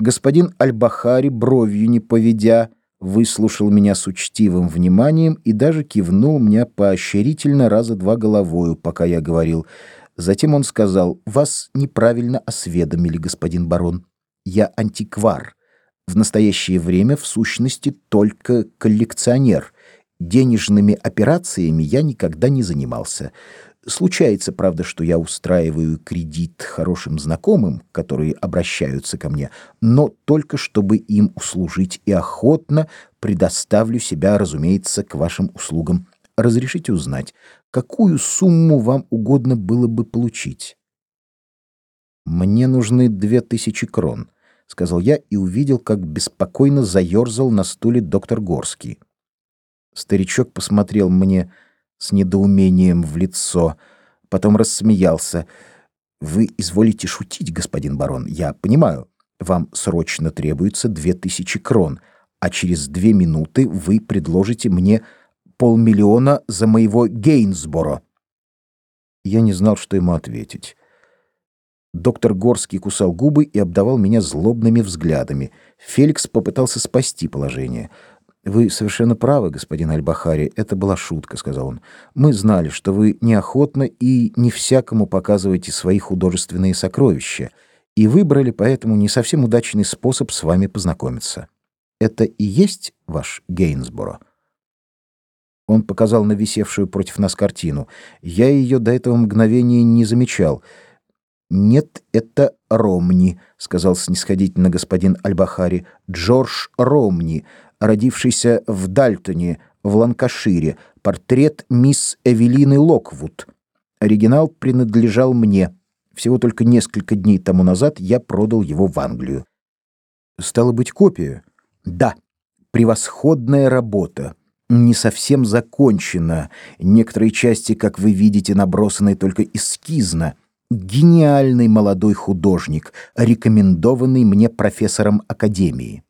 Господин Аль-Бахари, бровью не поведя, выслушал меня с учтивым вниманием и даже кивнул мне поощрительно раза два головою, пока я говорил. Затем он сказал, «Вас неправильно осведомили, господин барон. Я антиквар. В настоящее время, в сущности, только коллекционер. Денежными операциями я никогда не занимался. Случается, правда, что я устраиваю кредит хорошим знакомым, которые обращаются ко мне, но только чтобы им услужить и охотно предоставлю себя, разумеется, к вашим услугам. Разрешите узнать, какую сумму вам угодно было бы получить? Мне нужны две тысячи крон, сказал я и увидел, как беспокойно заерзал на стуле доктор Горский. Старичок посмотрел мне с недоумением в лицо, потом рассмеялся. Вы изволите шутить, господин барон. Я понимаю, вам срочно требуется две тысячи крон, а через две минуты вы предложите мне полмиллиона за моего Гейнсборо. Я не знал, что ему ответить. Доктор Горский кусал губы и обдавал меня злобными взглядами. Феликс попытался спасти положение. Вы совершенно правы, господин Аль-Бахари, это была шутка, сказал он. Мы знали, что вы неохотно и не всякому показываете свои художественные сокровища, и выбрали поэтому не совсем удачный способ с вами познакомиться. Это и есть ваш Гейнсборо. Он показал на висевшую против нас картину. Я ее до этого мгновения не замечал. Нет, это Ромни, сказал снисходительно господин Аль-Бахари. Джордж Ромни родившийся в Дальтоне, в Ланкашире, портрет мисс Эвелины Локвуд. Оригинал принадлежал мне. Всего только несколько дней тому назад я продал его в Англию. Стало быть, копия? Да. Превосходная работа. Не совсем закончена. Некоторые части, как вы видите, набросаны только эскизно. Гениальный молодой художник, рекомендованный мне профессором академии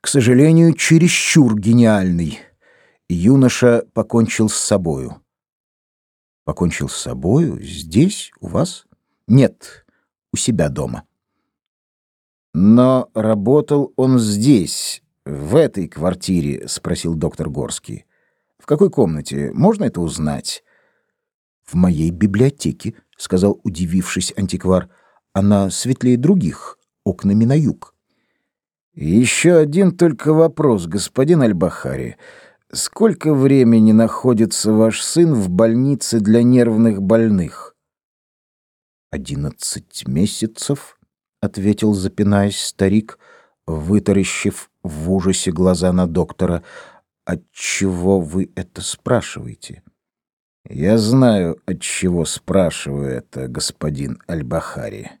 к сожалению, чересчур гениальный. Юноша покончил с собою. Покончил с собою здесь, у вас? Нет, у себя дома. Но работал он здесь, в этой квартире, спросил доктор Горский. В какой комнате? Можно это узнать? В моей библиотеке, сказал удивившись антиквар. Она светлее других, окнами на юг. Еще один только вопрос, господин Альбахари. Сколько времени находится ваш сын в больнице для нервных больных? Одиннадцать месяцев, ответил, запинаясь старик, вытаращив в ужасе глаза на доктора. От чего вы это спрашиваете? Я знаю, от чего спрашиваю это, господин Альбахари.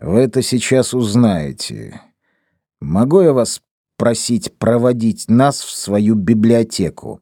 Вы это сейчас узнаете. Могу я вас просить проводить нас в свою библиотеку?